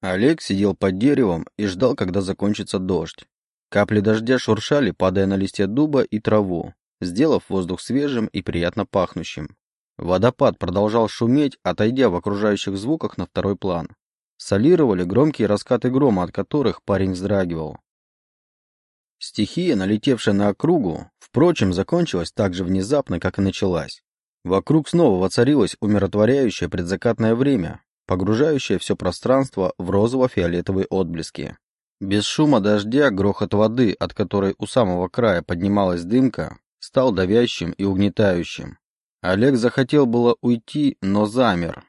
Олег сидел под деревом и ждал, когда закончится дождь. Капли дождя шуршали, падая на листья дуба и траву, сделав воздух свежим и приятно пахнущим. Водопад продолжал шуметь, отойдя в окружающих звуках на второй план. Солировали громкие раскаты грома, от которых парень вздрагивал. Стихия, налетевшая на округу, впрочем, закончилась так же внезапно, как и началась. Вокруг снова воцарилось умиротворяющее предзакатное время, погружающее все пространство в розово-фиолетовые отблески. Без шума дождя грохот воды, от которой у самого края поднималась дымка, стал давящим и угнетающим. Олег захотел было уйти, но замер.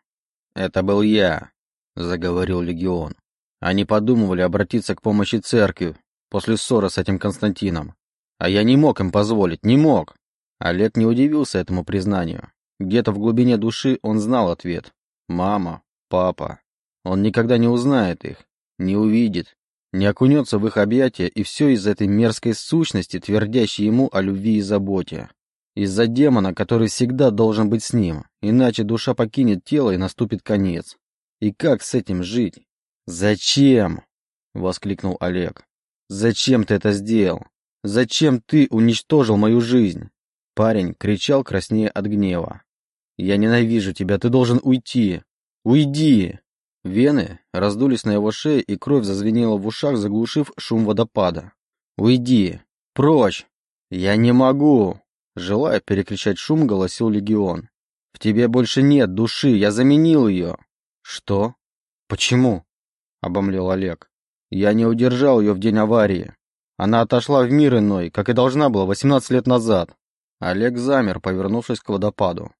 «Это был я», — заговорил Легион. Они подумывали обратиться к помощи церкви после ссоры с этим Константином. А я не мог им позволить, не мог. Олег не удивился этому признанию. Где-то в глубине души он знал ответ. Мама, папа. Он никогда не узнает их, не увидит, не окунется в их объятия, и все из этой мерзкой сущности, твердящей ему о любви и заботе. Из-за демона, который всегда должен быть с ним, иначе душа покинет тело и наступит конец. И как с этим жить? «Зачем?» — воскликнул Олег. «Зачем ты это сделал? Зачем ты уничтожил мою жизнь?» Парень кричал краснее от гнева. «Я ненавижу тебя, ты должен уйти! Уйди!» Вены раздулись на его шее, и кровь зазвенела в ушах, заглушив шум водопада. «Уйди! Прочь! Я не могу!» Желая перекричать шум, голосил Легион. «В тебе больше нет души, я заменил ее!» «Что? Почему?» — обомлел Олег. «Я не удержал ее в день аварии. Она отошла в мир иной, как и должна была 18 лет назад». Олег замер, повернувшись к водопаду.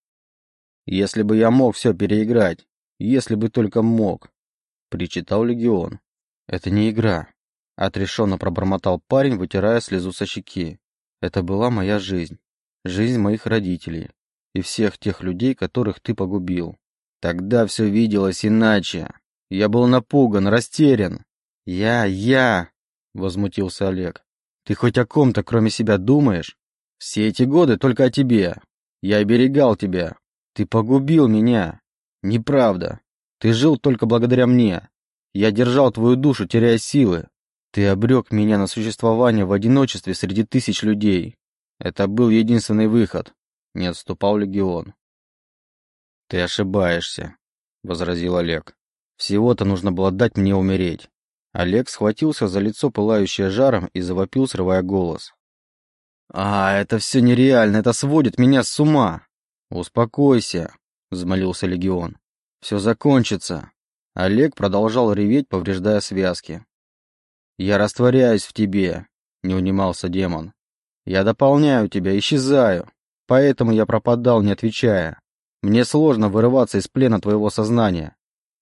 «Если бы я мог все переиграть, если бы только мог», — причитал Легион. «Это не игра», — отрешенно пробормотал парень, вытирая слезу со щеки. «Это была моя жизнь, жизнь моих родителей и всех тех людей, которых ты погубил. Тогда все виделось иначе. Я был напуган, растерян. Я, я, возмутился Олег. Ты хоть о ком-то, кроме себя, думаешь? Все эти годы только о тебе. Я оберегал тебя. Ты погубил меня. Неправда. Ты жил только благодаря мне. Я держал твою душу, теряя силы. Ты обрек меня на существование в одиночестве среди тысяч людей. Это был единственный выход. Не отступал Легион. Ты ошибаешься, возразил Олег. Всего-то нужно было дать мне умереть. Олег схватился за лицо, пылающее жаром, и завопил, срывая голос. «А, это все нереально, это сводит меня с ума!» «Успокойся», — взмолился Легион. «Все закончится». Олег продолжал реветь, повреждая связки. «Я растворяюсь в тебе», — не унимался демон. «Я дополняю тебя, исчезаю. Поэтому я пропадал, не отвечая. Мне сложно вырываться из плена твоего сознания.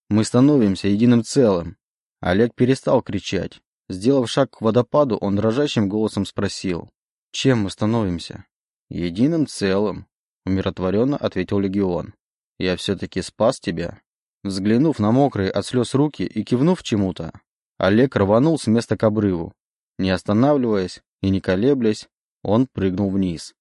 Мы становимся единым целым. Олег перестал кричать. Сделав шаг к водопаду, он дрожащим голосом спросил. Чем мы становимся? Единым целым, умиротворенно ответил Легион. Я все-таки спас тебя. Взглянув на мокрые от слез руки и кивнув чему-то, Олег рванул с места к обрыву. Не останавливаясь и не колеблясь, он прыгнул вниз.